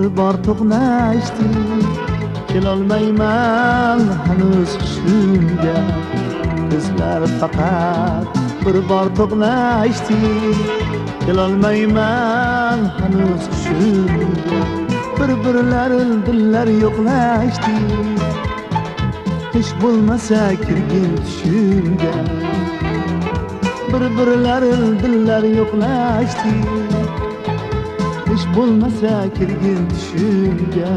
bir bor to'qnashdik kelolmayman hanuz hushimga bizlar faqat bir bor to'qnashdik kelolmayman hanuz hushimga bir birlar dillar yo'qlashdi. Hech bo'lmasa kirgin tushimga bir birlar dillar yo'qlashdi. Bo'lmasa kirgin tushimga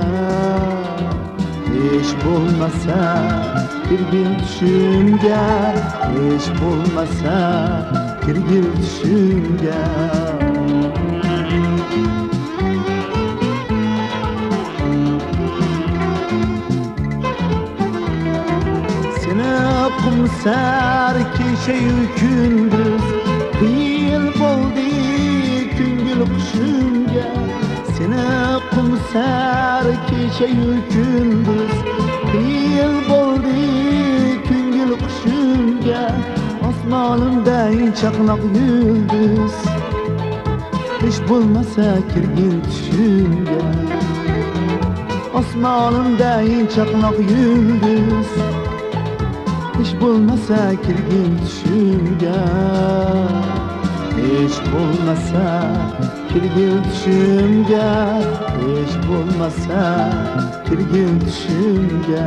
hech bo'lmasa kirgin tushimga hech bo'lmasa kirgin tushimga seni qumsar kechayu kunduz yil bo'ldi qumsar kechayu kunduz yil bo'ldi ko'ngil qushimga osmonimda chaqnoq yulduz hech bo'lmasa kirgin tushimga osmonimda chaqnoq yulduz hech bo'lmasa kirgin tushimga hech bo'lmasa kirgin tushimga hech bo'lmasa kirgin tushimga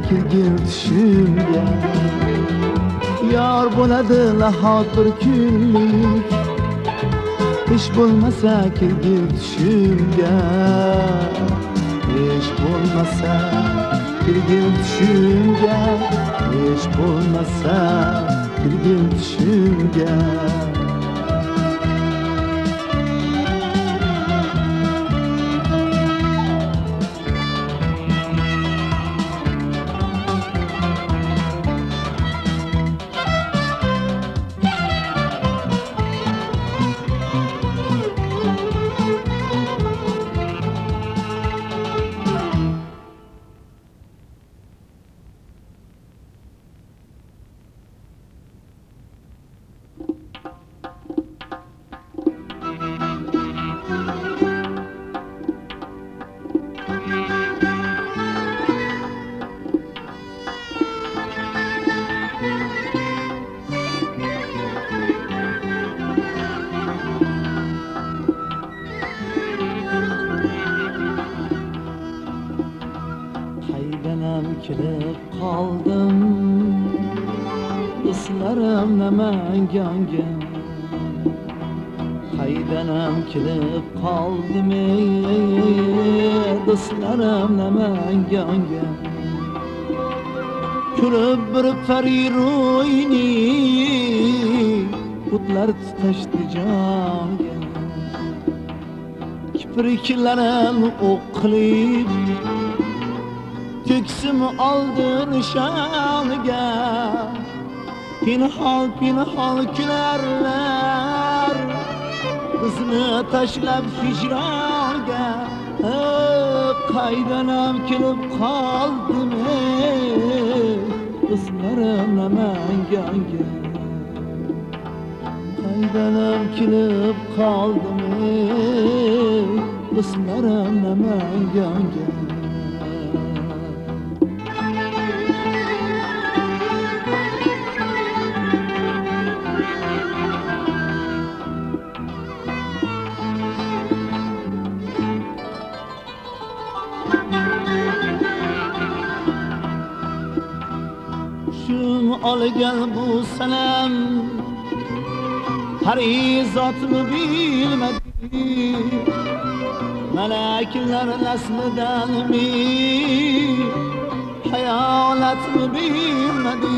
bo'lmasa kirgin tushimga yor bo'ladi nahot bir kunlik hech bo'lmasa kirgin tushimga hech bo'lmasa kirgin tushimga hech bo'lmasa kirgin tushimga namanganga qaydanam kelib qoldim do'stlarim namanganga ko'rib bir fariroyni o'tlar tutashdi jonga kipriklarim o'q qilib ko'ksim oldi nishoniga pinhon pinhon kularlar bizni tashlab hijronga qaydanam kelib qoldim ey do'stlarim namanganga qaydanam kelib qoldim ey do'stlarim namanganga al gel bu senem. Harizatını bilmedi Melekler neslinden mi Hayalet mi bilmedi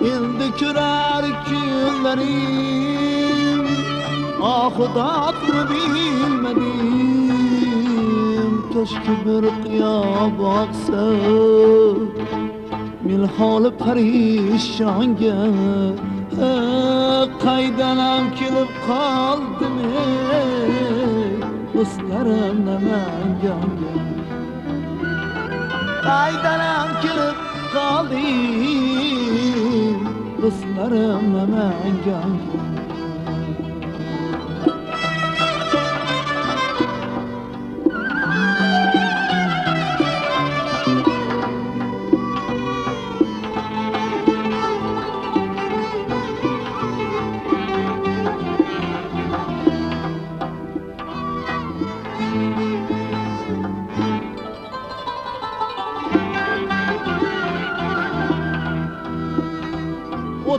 Endi kürer küllerim Ahudatını bilmedim Keşke bir kıya baksa Mil hali perişanga Qaydanam kelib qoldim Do'stlarim namanganga Qaydanam kelib qoldim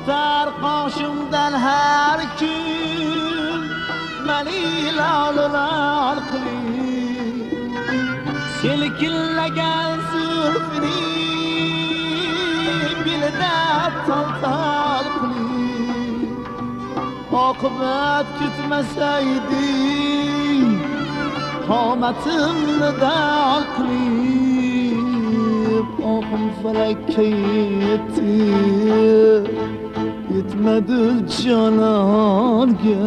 Do'stlarim namanganga O'tar qoshimdan har kun Mani lol qiling Selkillagan zulfini Bilida tal-tal qiling Oqibat kutmasaydi Qomatimni dal qilib Oqim falakka yetib Yetmedi canonga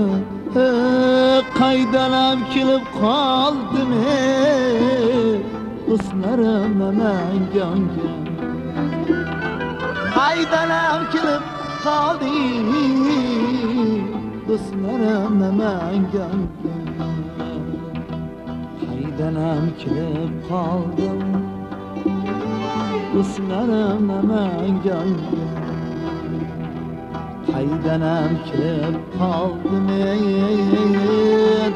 Qaydanam kelib qoldim Do'stlarim namanganga Qaydanam kelib qoldim Do'stlarim namanganga Qaydanam kelib qoldim Do'stlarim namanganga Qaydanam kelib qoldim ey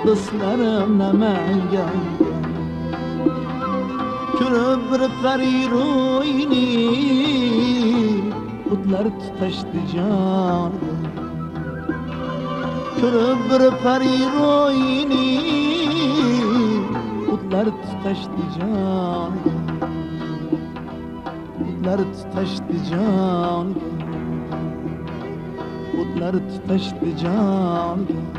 do'stlarim namanganga Ko'rib bir fariroyni O'tlar tutashdi jon Ko'rib bir fariroyni O'tlar tutashdi jon O'tlar tutashdi jon O'tlar tutashdi jonga parvo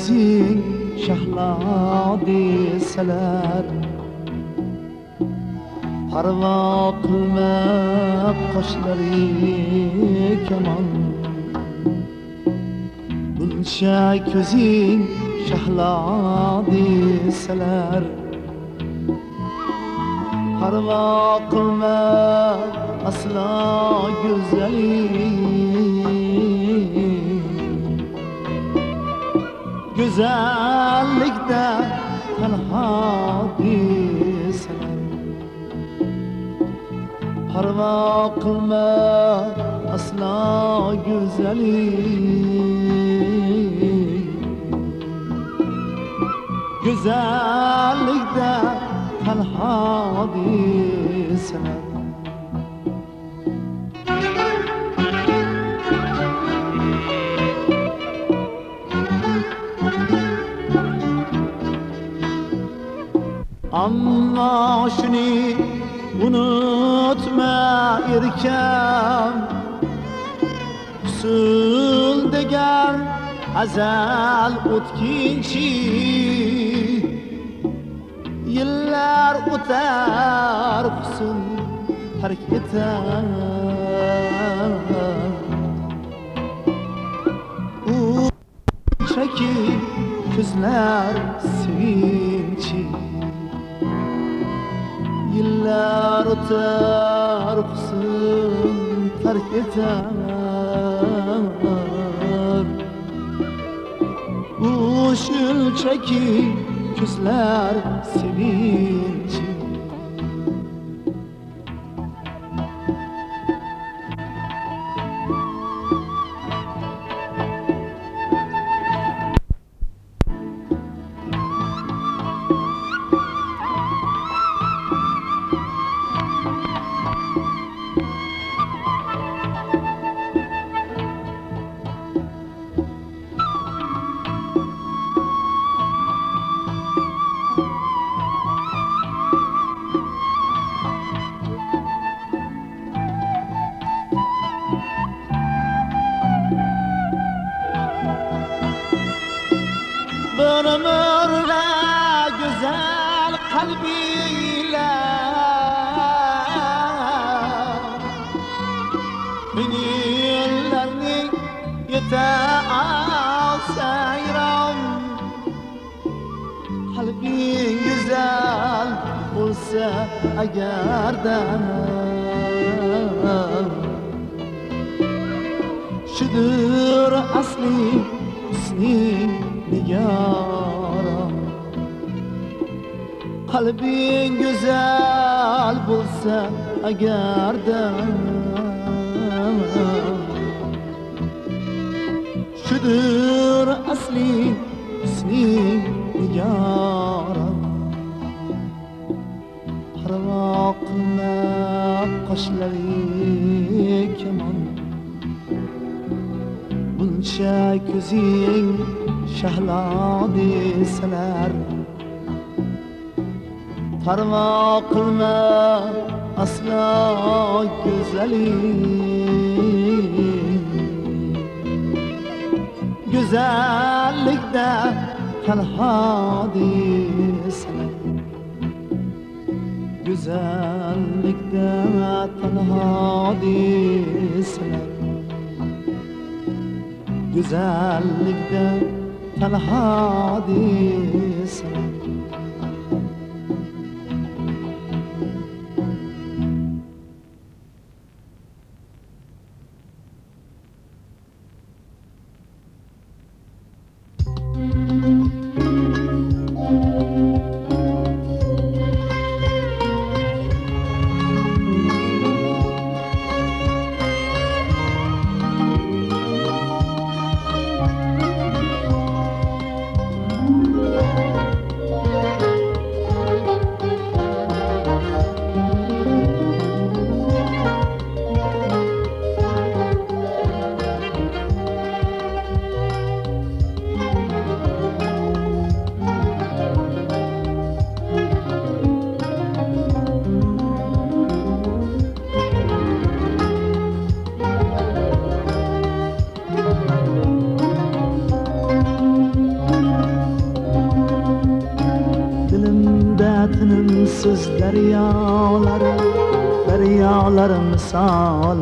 buncha ko'zing shahlo desalar parvo qilma qoshlari kamon buncha ko'zing shahlo desalar parvo qilma aslo go'zallikda tanho desalar parvo qilma aslo go'zalik go'zallikda tanho desalar ammo shuni unutma erkam usul degan azal o'tkinchi yillar o'tar husn tark etar u sevinchi yillar o'tar husn tark etar u shunchaki ko'zlar sevinchi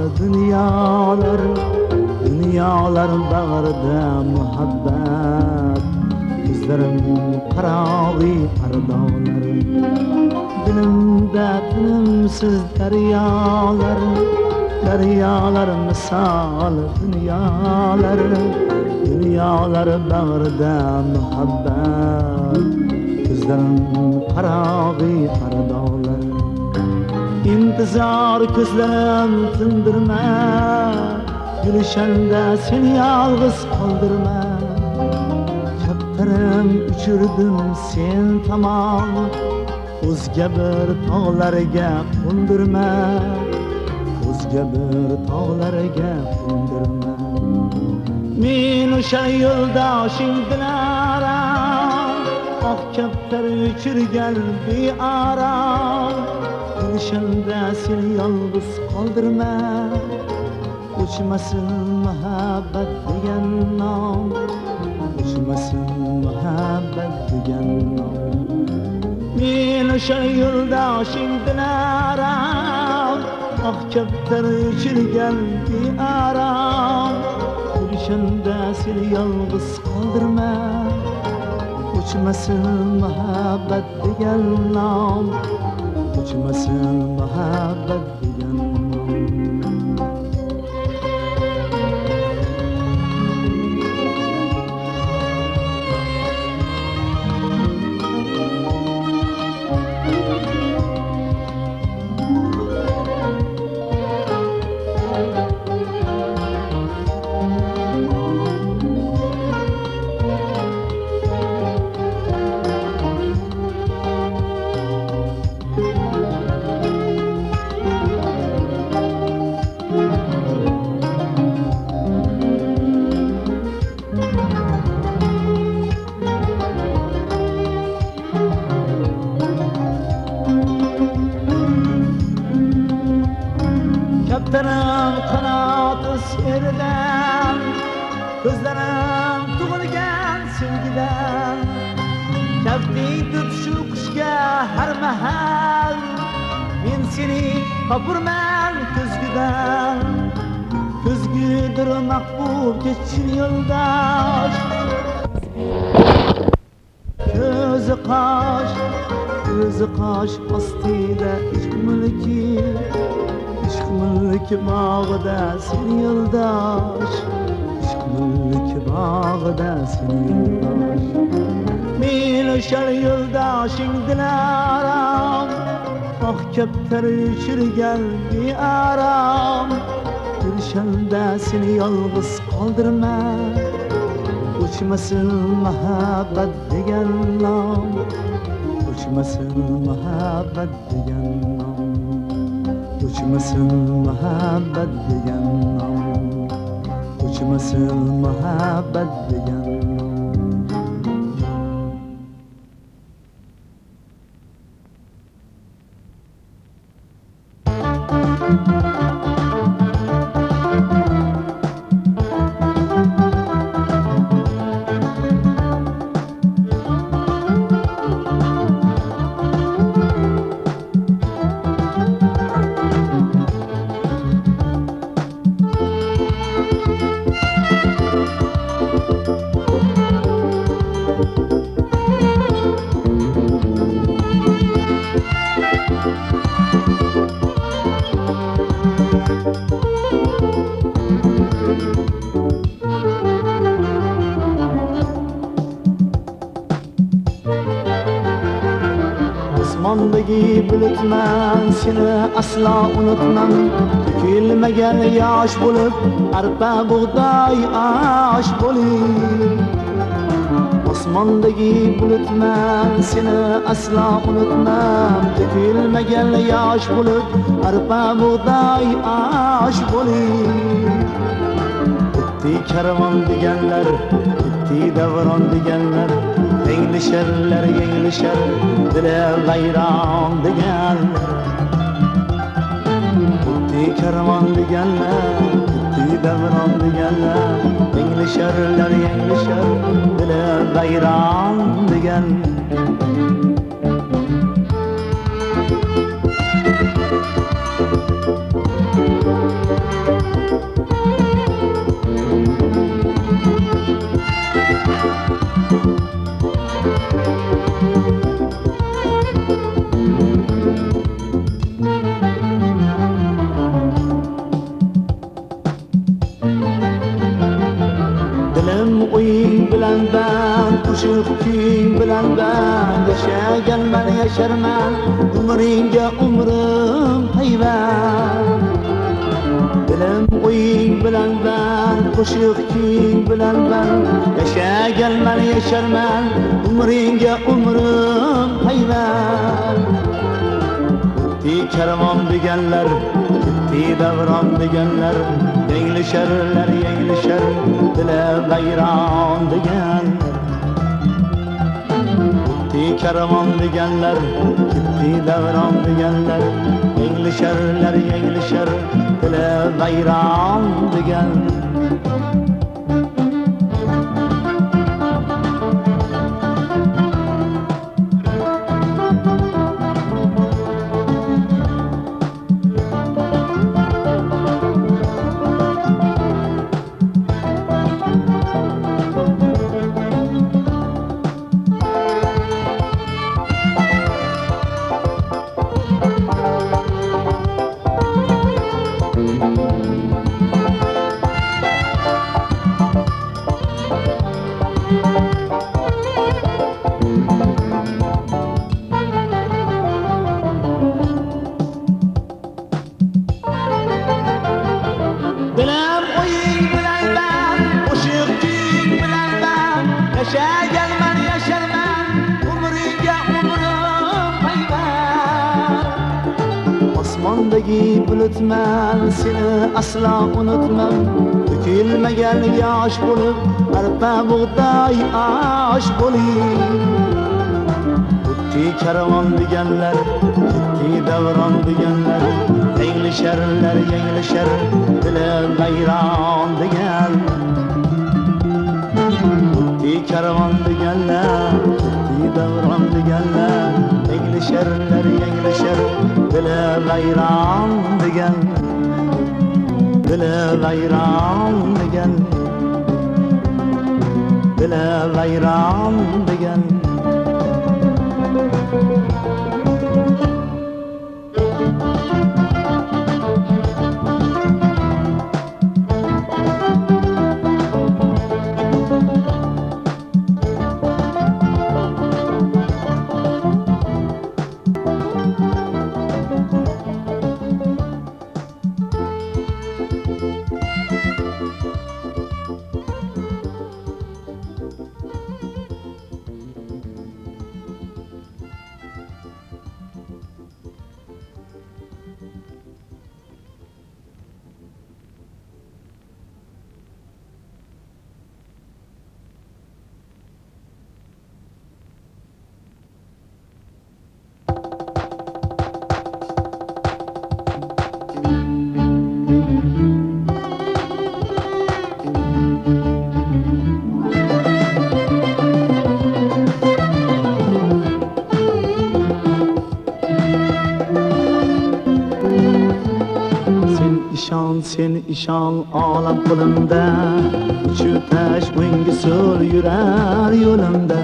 misal dünyalar Dünyalar bağırda muhabbet. Gözlerim karavi ardalar Dilimde tinimsiz Deryalar misal dünyalar. Dünyalar bağırda muhabbet. Gözlerim karavi ardağlar İntizar gözlerim tindirme Gülüşende seni yalnız kaldırma. Kaptarım uçurdum sen tamam. O'zga bir tog'larga qo'ndirma O'zga bir tog'larga qo'ndirma Men o'sha yo'ldoshing dilaram Oq kaptar uchirgan bearam Gulshanda seni yolg'iz qoldirma O'chmasin muhabbat degan nom O'chmasin muhabbat degan nom Men o'sha yo'ldoshing dilaram Oq kaptar uchirgan bearam Gülüşende seni yalnız kaldırma. Uçmasın muhabbet degan nom Uçmasın muhabbet seni topurman ko'zgudan Ko'zgudir mahbub kechin yo'ldosh Ko'zi qosh Ko'zi qosh ostida ishq mulki Ishq mulki bog'ida sen yo'ldosh Ishq mulki bog'ida sen yo'ldosh Men o'shal yo'ldoshing dilaram Oh kaptar uchirgan bearam Yurishanda seni yolg'iz qoldirma Uçmasın muhabbet degan nom Uçmasın muhabbet degan nom Uçmasın muhabbet degan nom Uçmasın muhabbet degan aslo unutmam. To'kilmagan yosh bo'lib arpa bug'doy osh bo'ling Osmondagi bulutman seni aslo unutmam. To'kilmagan yosh bo'lib arpa bug'doy osh bo'ling O'tdi karvon deganlar, o'tdi davron deganlar Yanglishirlar, yanglishar, dili vayron deganlar Karvon deganlar, o'tdi davron deganlar Yanglisharlar, yanglishar, dili vayron deganlar band bilan band yashaganman yasharman. Umringga umrim payvand dilim o'ying bilan band qo'shiq kuying bilan band. Yashaganman yasharman umringga umrim payvand o'tdi karvon deganlar ketdi davron deganlar. Yanglisharlar yanglishar dili vayron deganlar o'tdi karvon deganlar ketdi davron deganlar yanglisharlar yanglishar dili vayron To'kilmagan yosh bo'lib Arpa bug'doy osh bo'ling O'tdi karvon deganlar Ketdi davron deganlar Yanglisharlar yanglishar Dili g'ayron degan O'tdi karvon deganlar Ketdi davron deganlar Yanglisharlar yanglishar Dili g'ayron degan بلا غير عم بجن ishon olam qo'limda Uchu tash o'ngga so'l yurar yo'limda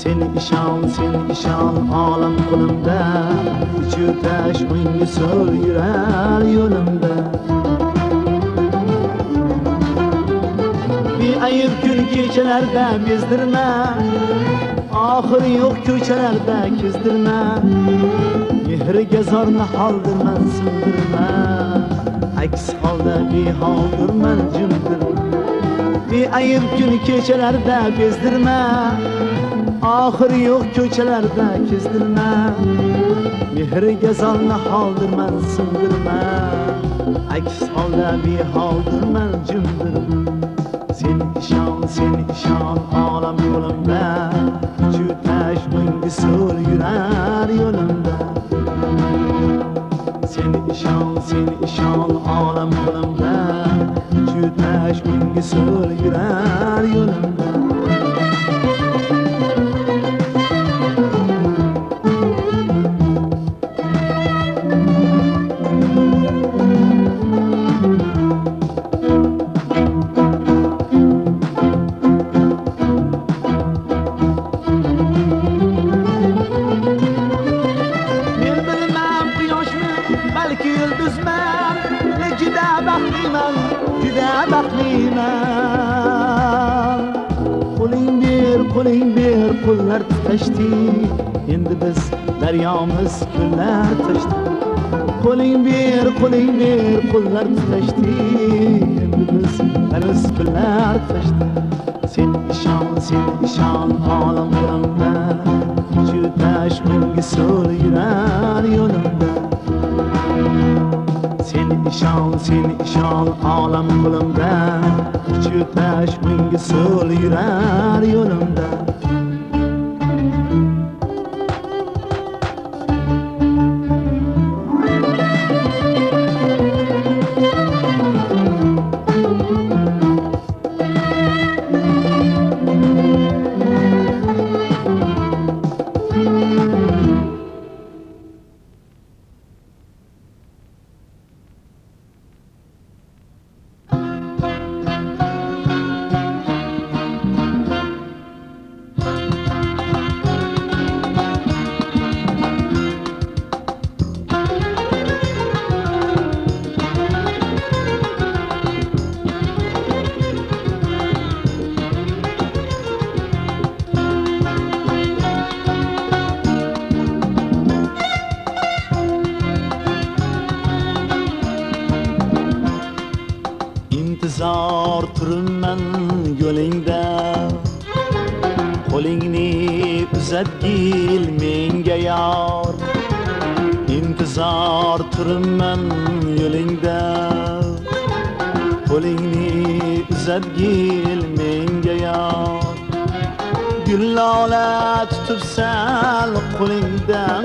Sen ishon, sen ishon olam qo'limda Uchu tash o'ngga so'l yurar yo'limda Beayb kun kechalarda bezdirma Oxiri yo'q ko'chalarda kezdirma Mehriga zorni holdirman sindirma Aks holda beholdirman jimdirma Beayb kun kechalarda bezdirma Oxiri yo'q ko'chalarda kezdirma Mehriga zorni holdirman sindirma Aks holda beholdirman jimdirma Sen ishon, sen ishon olam yo'limda Uchu tash o'ngga so'l yurar yo'limda sen ishon olam qo'limda shu tashvingga so'l yurar baxtliman, juda baxtliman Qo'ling ber, qo'ling ber, qo'llar tutashdi Endi biz daryomiz ko'llar tashdi Qo'ling ber, qo'ling ber, qo'llar tutashdi Endi biz dariz ko'llar tashdi Sen ishon, sen ishon olam yo'limda tash o'ngga so'l yurar yo'limda Sen ishon, sen ishon olam qo'limda Uchu tash o'ngga so'l yurar yo'limda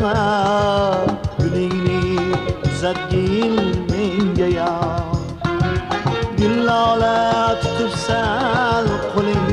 qo'lingda gulingni uzatgil menga yor gullola tutibsan qo'lingda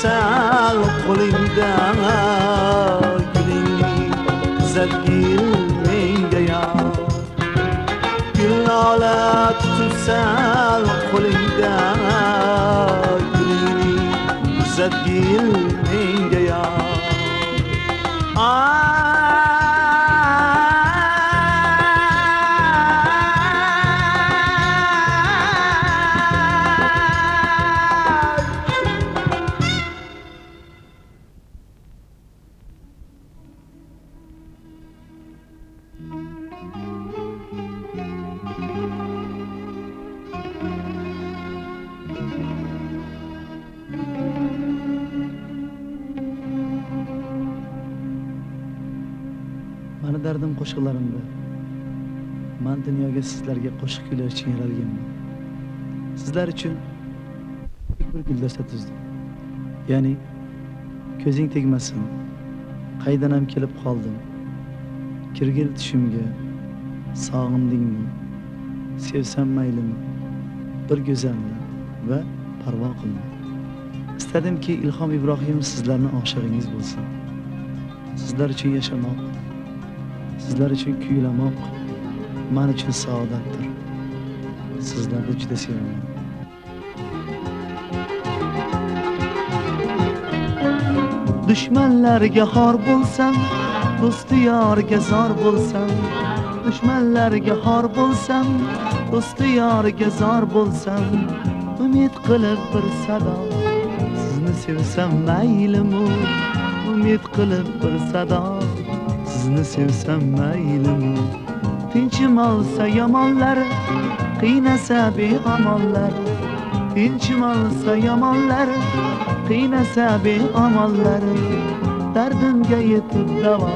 sal qo'lingda gulingni go'zal gul menga yor gulnola tutib sal qo'lingda gulingni go'zal gul menga mani dardim qo'shiqlarimda. Man dunyoga sizlarga qo'shiq kuylar uchun yaralganman. Sizlar uchun bir guldasta tuzdim. Ya'ni ko'zing tegmasin qaydanam kelib qoldim. Kirgil tushimga sog'indingmi sevsam maylimi? Bir go'zalni va parvo qilma istadimki ilhom ibrohimov sizlarni oshig'ingiz bo'lsin. Sizlar uchun yashamoq sizlar uchun kuylamoq man uchun saodatdir sizlarni juda sevaman dushmanlarga xor bo'lsam do'sti yorga zor bo'lsam dushmanlarga xor bo'lsam do'sti yorga zor bo'lsam umid qilib bir sado sizni sizni sevsam maylimu umid qilib bir sado. Sizni sevsam maylimu tinchim olsa yomonlar qiynasa beamonlar tinchim olsa yomonlar qiynasa beamonlar dardimga yetib davo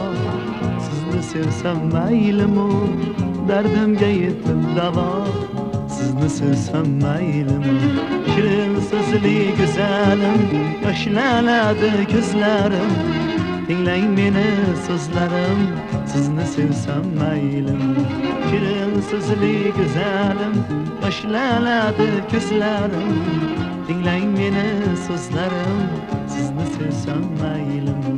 sizni sevsam maylimu dardimga yetib davo sizni sevsam maylimi shirin so'zli go'zalim yoshlanadi ko'zlarim tinglang meni so'zlarim sizni sevsam maylimi shirin so'zli go'zalim yoshlanadi ko'zlarim tinglang meni so'zlarim sizni sevsam maylimi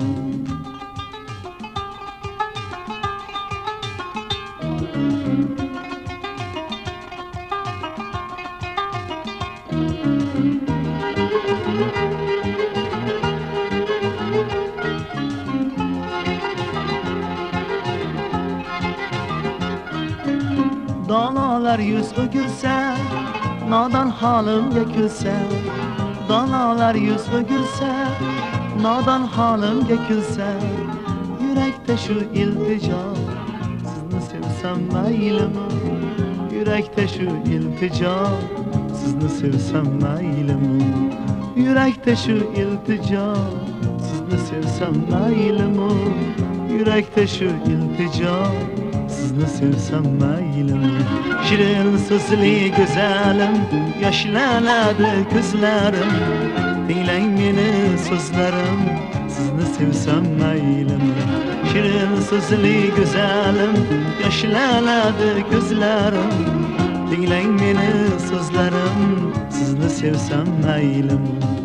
Donolar yuz o'girsa nodon holimga kulsa Donolar yuz o'girsa nodon holimga kulsa yurakda shu iltijo sizni sevsam maylimi yurakda shu iltijo sizni sevsam maylimi yurakda shu iltijo sizni sevsam maylimi yurakda shu iltijo sizni sevsam maylimi shirin so'zli go'zalim yoshlanadi ko'zlarim tinglang meni so'zlarim sizni sevsam maylimi shirin so'zli go'zalim yoshlanadi ko'zlarim tinglang meni so'zlarim sizni sevsam maylimi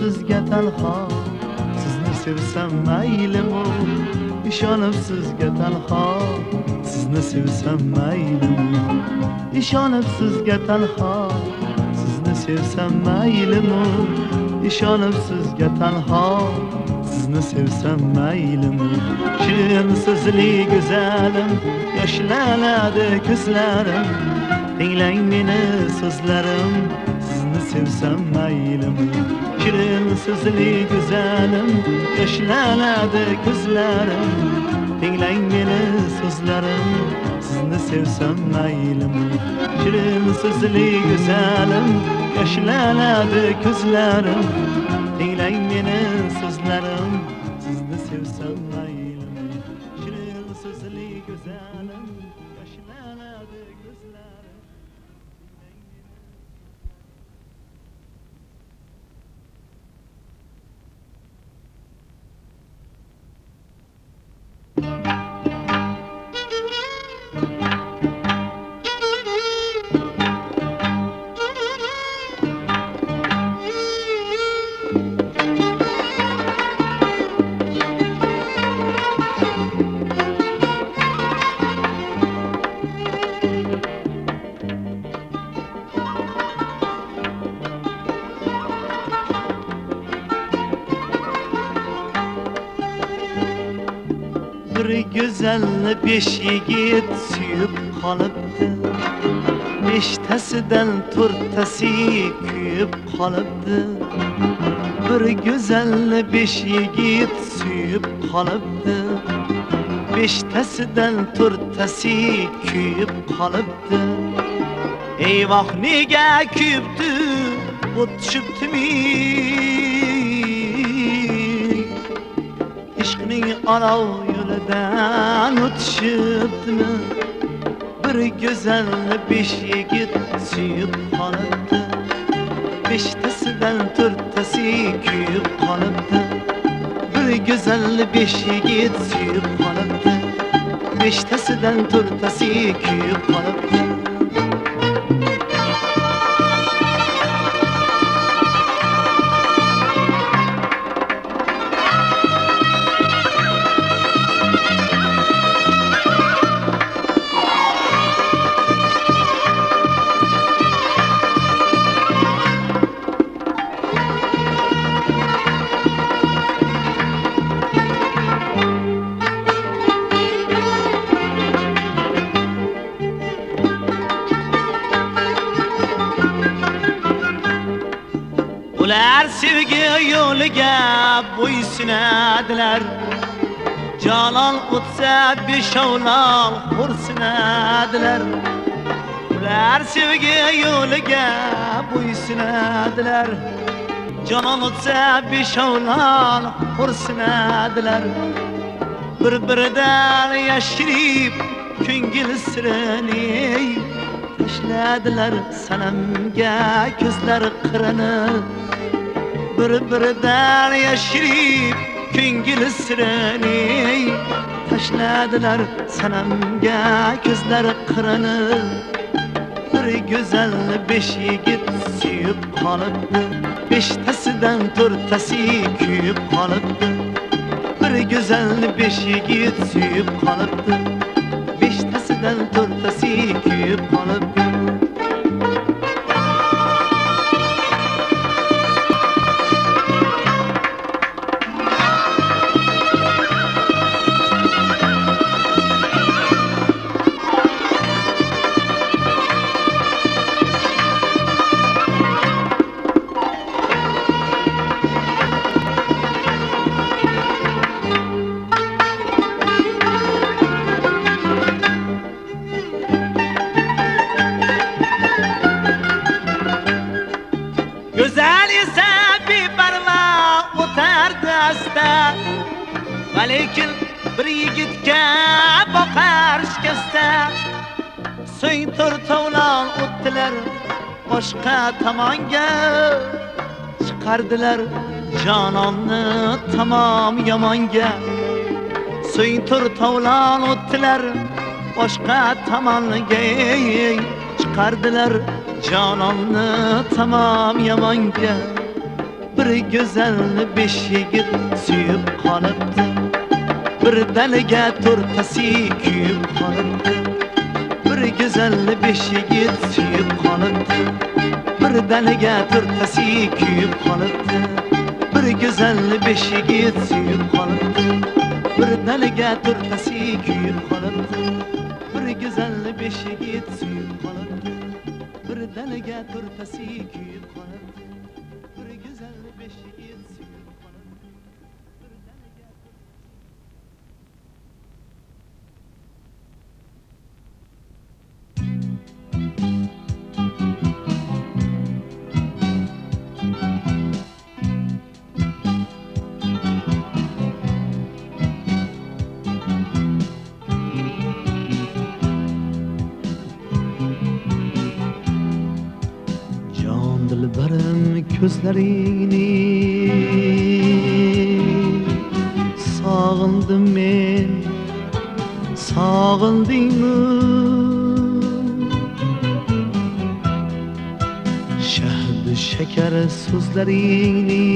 sizga tanho. Sizni sevsam maylimu ishonib sizga tanho. Sizni sevsam maylimu ishonib sizga tanho. Sizni sevsam maylimu ishonib sizga tanho. Sizni sevsam maylimi? Shirin go'zalim yoshlanadi ko'zlarim tinglang meni so'zlarim sizni sevsam maylimi shirin so'zli go'zalim yoshlanadi ko'zlarim tinglang meni so'zlarim sizni sevsam maylimi shirin so'zli go'zalim yoshlanadi ko'zlarim tinglang meni besh yigit suyib qolibdi. Beshtasidan to'rttasi kuyib qolibdi. Bir go'zalni besh yigit suyib qolibdi. Beshtasidan to'rttasi kuyib qolibdi. Eyvoh nega kuyibdi? O't tushibdimi? Ishqning olov yo'lidan o'tishibdimi Bir güzel beş yigit suyup qolibdi Beshtasidan to'rttasi kuyib qolibdi Bir güzel besh yigit suyup qolibdi Beshtasidan to'rttasi kuyib qolibdi yo'liga bo'ysunadilar. Jalol o'tsa beshovlon xo'rsinadilar. Ular sevgi yo'liga bo'ysunadilar. Jalol o'tsa beshovlon xo'rsinadilar. Bir-biridan yashirib ko'ngil sirini tashladilar. Sanamga ko'zlar qirini bir biridan yashirib ko'ngil sirini tashladilar sanamga ko'zlar qirini bir go'zal besh yigit suyib qolibdi beshtasidan to'rttasi kuyib qolibdi bir go'zal besh yigit suyib qolibdi boshqa tomonga Chiqardilar jononni tamom yomonga So'ng to'rtovlon o'tdilar boshqa tomonga Chiqardilar jononni tamom yomonga bir go'zalni besh yigit suyib qolibdi bir dalaga to'rttasi kuyib qolibdi bir go'zalni besh yigit suyib qolibdi bir dalaga to'rttasi kuyib qolibdi. Bir go'zalni besh yigit suyib qolibdi. Bir dalaga to'rttasi kuyib qolibdi. Bir go'zalni besh yigit suyib qolibdi. Bir dalaga to'rttasi kuyib dilbarim ko'zlaringni sog'indim men sog'indingmi shahdu shakar so'zlaringni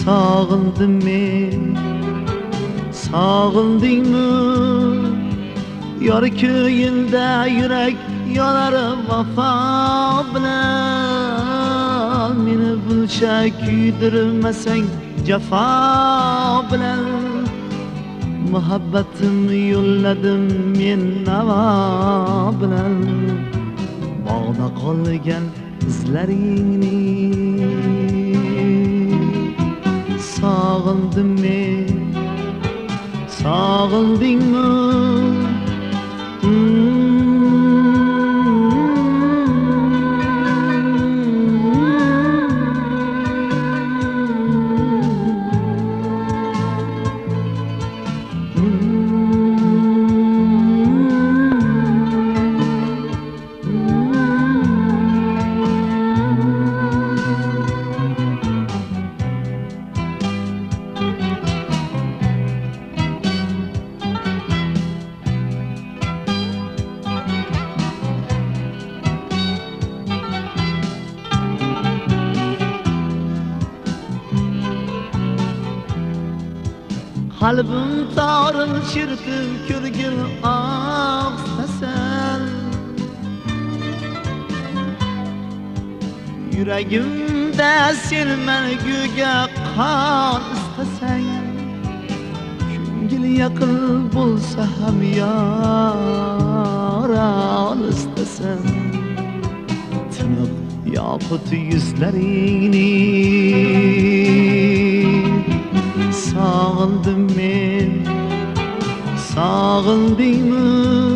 sog'indim men sog'indingmi Yor ko'yinda yurak yonar vafo bilan. Meni buncha kuydirmasang jafo bilan. Muhabbatimni yo'lladim men navo bilan. Bog'da qolgan izlaringni Sog'indim men. Sog'indingmi? Toril chertib ko'rgil oqsasan yuragimda sen. Manguga qon istasang ko'ngil yaqin bo'lsa ham yor istasan tiniq yoqut yuzlaringni sog'indim men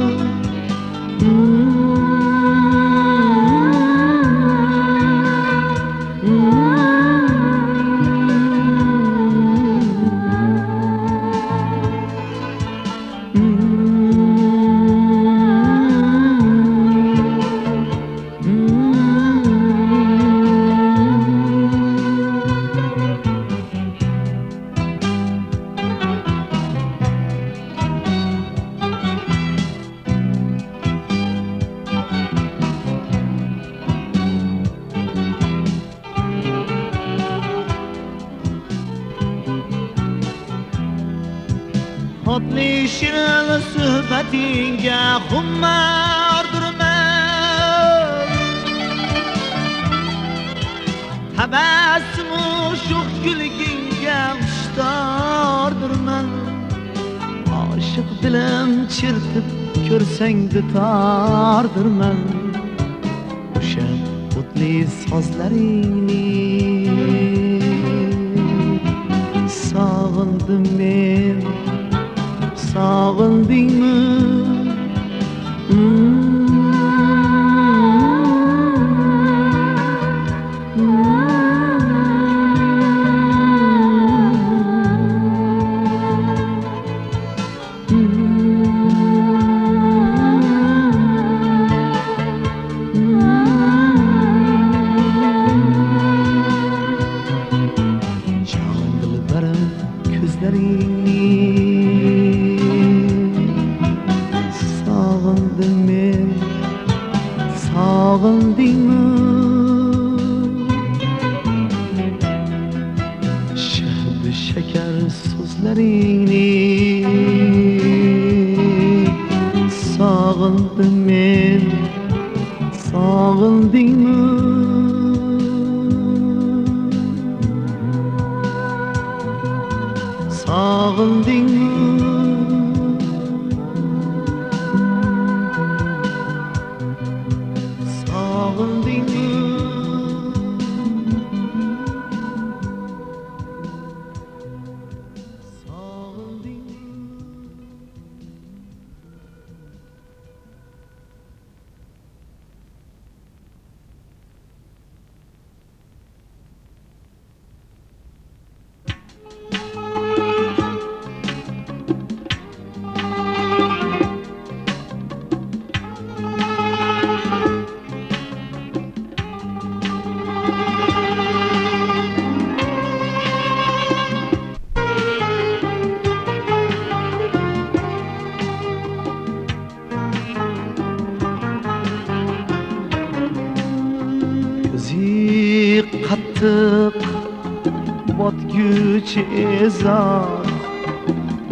ezor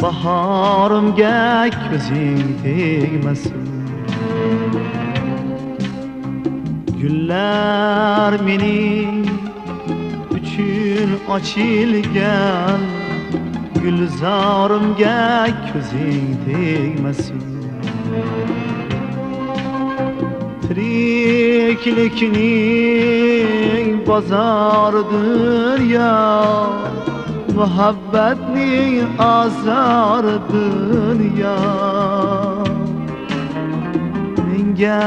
bahorimga ko'zing tegmasin gullar mening uchun ochilgan gulzorimga ko'zing tegmasin tiriklikning bozoridir ya muhabbatning azoridir ya menga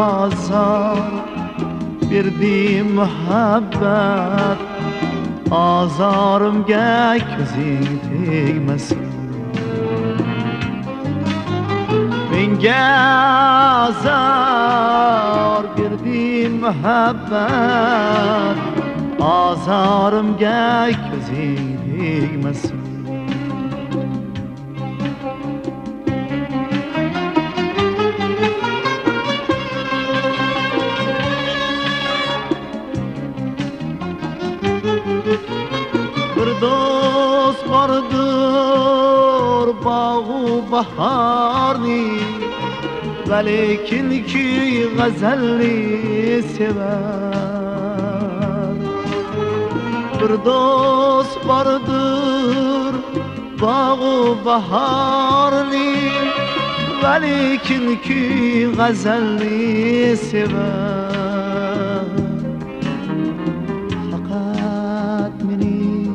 azor berdi muhabbat azorimga ko'zing tegmasin menga azor berdi muhabbat azorimga ko'zing tegmasin bir do'st bordir baharni Velikin ki gazelli sever Bir dost vardır. Bağı baharni Velikin ki gazelli sever. Fakat beni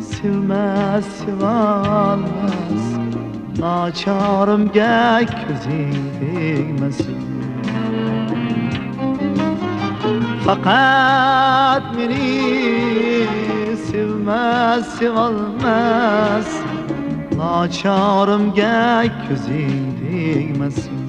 sevmez sevalmaz. Naçarım gək gözün değmesin Fakat beni sevmez sevalmaz Naçarım gək gözün değmesin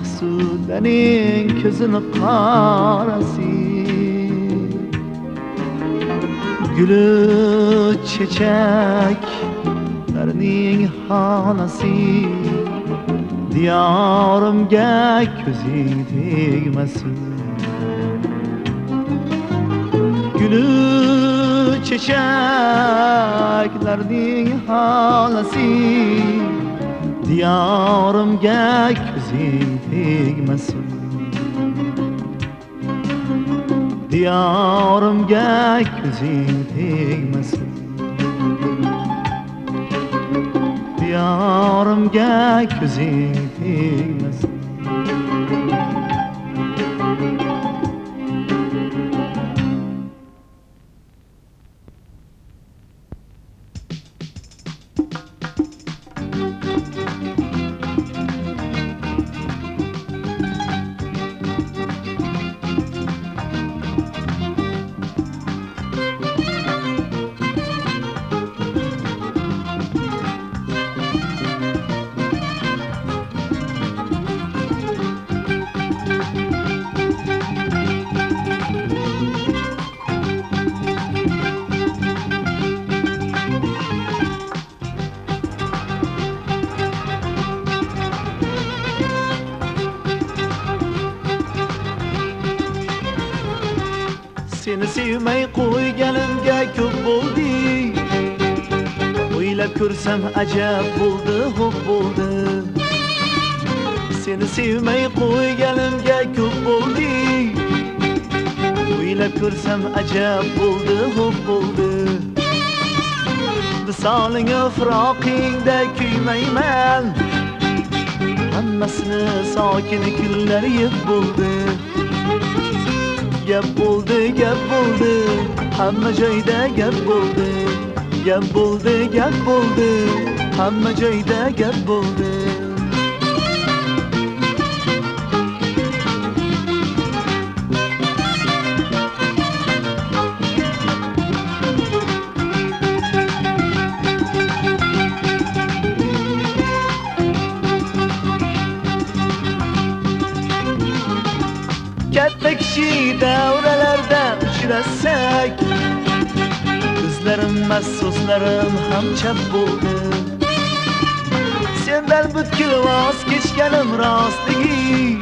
mahsudaning ko'zini qorasi guli chechaklarning xonasi diyorimga ko'zing tegmasin guli chechaklarning xonasi diyorimga ko'zing tegmasin diyorimga ko'zing tegmasin diyorimga ko'zing tegmasin Seni sevmay qo'yganimga ko'p bo'ldi O'ylab ko'rsam ajab bo'ldi, xo'p bo'ldi Seni sevmay qo'yganimga ko'p bo'ldi O'ylab ko'rsam ajab bo'ldi, xo'p bo'ldi Visolinga firoqingda kuymayman Hammasini sokin kunlar yeb bo'ldi gap bo'ldi gap bo'ldi. Hamma joyda gap bo'ldi. Gap bo'ldi gap bo'ldi. Hamma joyda gap bo'ldi. Katta davralarda uchrasak ko'zlarim so'zlarim ham chap bo'ldi. Sendan butkul voz kechganim rostligi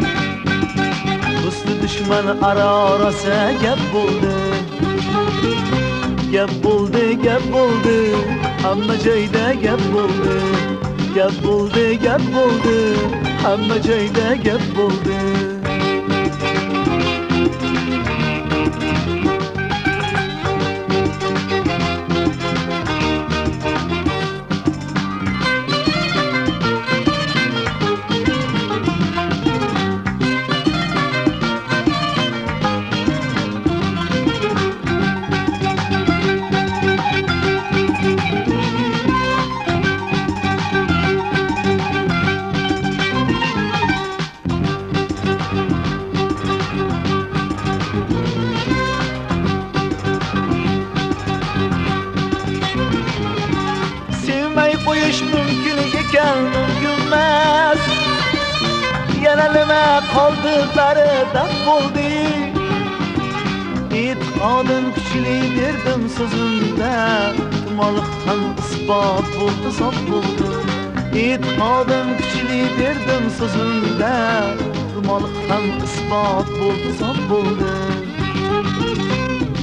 do'sti dushman aro rosa gap bo'ldi. Gap bo'ldi gap bo'ldi hamma joyda gap bo'ldi. Gap bo'ldi gap bo'ldi hamma joyda gap bo'ldi. Daf kuchli berdim so'zimda gumonliq ham isbot bo'ldi sof bo'ldi e'tiqodim kuchli berdim so'zimda gumonliq ham isbot bo'ldi sof bo'ldi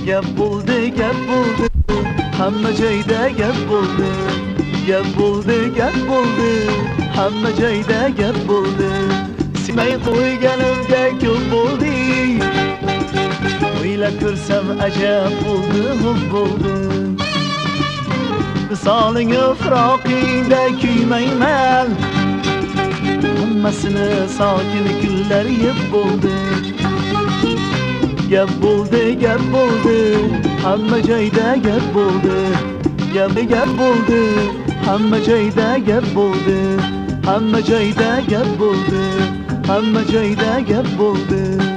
gap bo'ldi gap bo'ldi hamma joyda gap bo'ldi gap bo'ldi gap bo'ldi hamma joyda gap bo'ldi simay qo'yganimga ko'p bo'ldi o'ylab ko'rsam ajab bo'ldi hub bo'ldi misolingni firoqingda kuymayman hammasini sokin kunlar yeb bo'ldi gap bo'ldi gap bo'ldi hamma joyda gap bo'ldi gap gap bo'ldi hamma joyda gap bo'ldi hamma joyda gap bo'ldi hamma joyda gap bo'ldi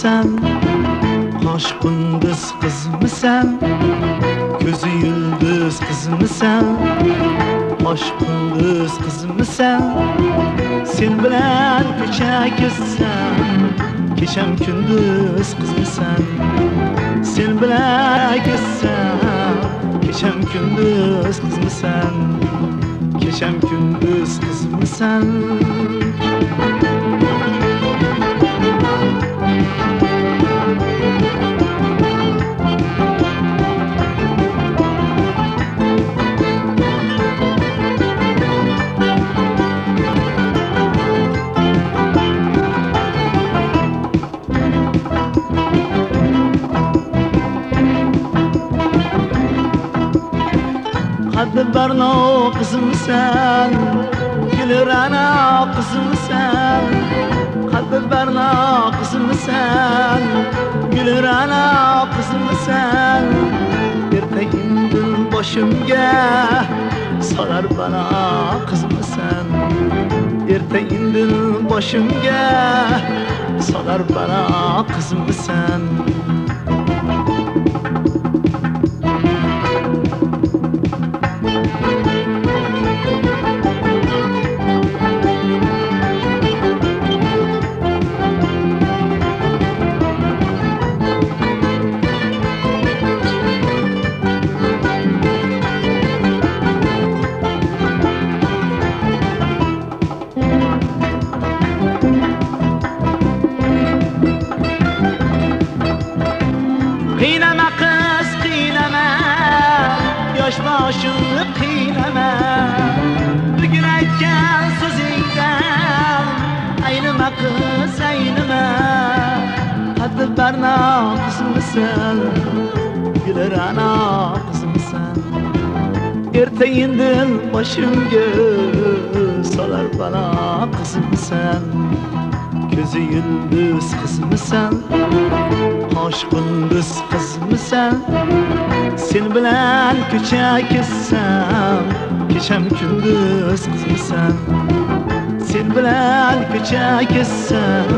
qizmisan qosh qunduz qizmisan ko'zi yulduz qizmisan qosh qunduz qizmisan sen? Bilan ko'cha kezsam kecham kunduz qizmisan sen? Bilan kezsam kecham kunduz qizmisan kecham kunduz qizmisan qaddi barno qizimsan guli ra'no qizimsan qaddi barno qizimsan guli ra'no qizimsan erta indin boshimga solar balo qizmisan erta indin boshimga solar balo qizmisan qiynama qizmisan guli ra'no qizmisan erta indin boshimga solar balo qizmisan ko'zi yulduz qizmisan qosh qunduz qizmisan sen. Bilan ko'cha kezsam kecham kunduz qizmisan sen. Bilan ko'cha kezsam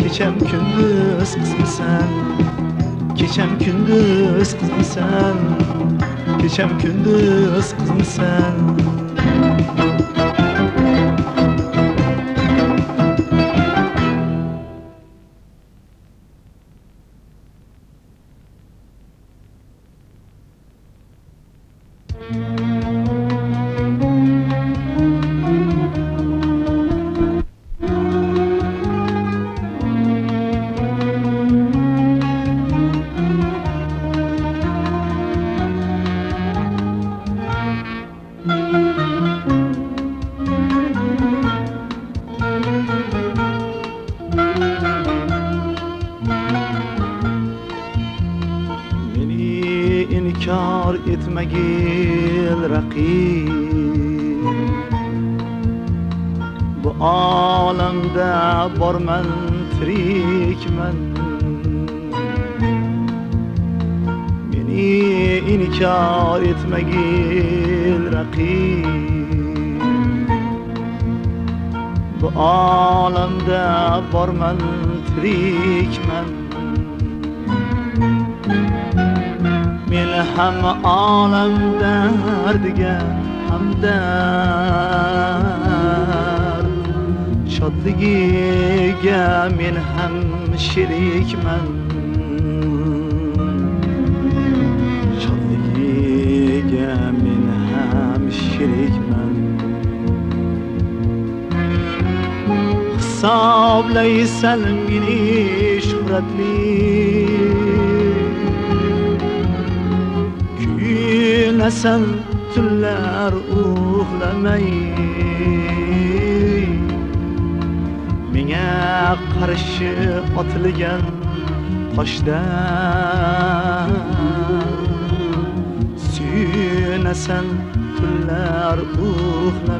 kecham kunduz qizmisan kecham kunduz qizmisan kecham kunduz qizmisan çekmem Şadliğe min hem şirikmem Hesab leysel mini şöhretli Güne sen tüller uhlemeyi Menga qarshi otilgan Başdan süynəsən, tunlar uxla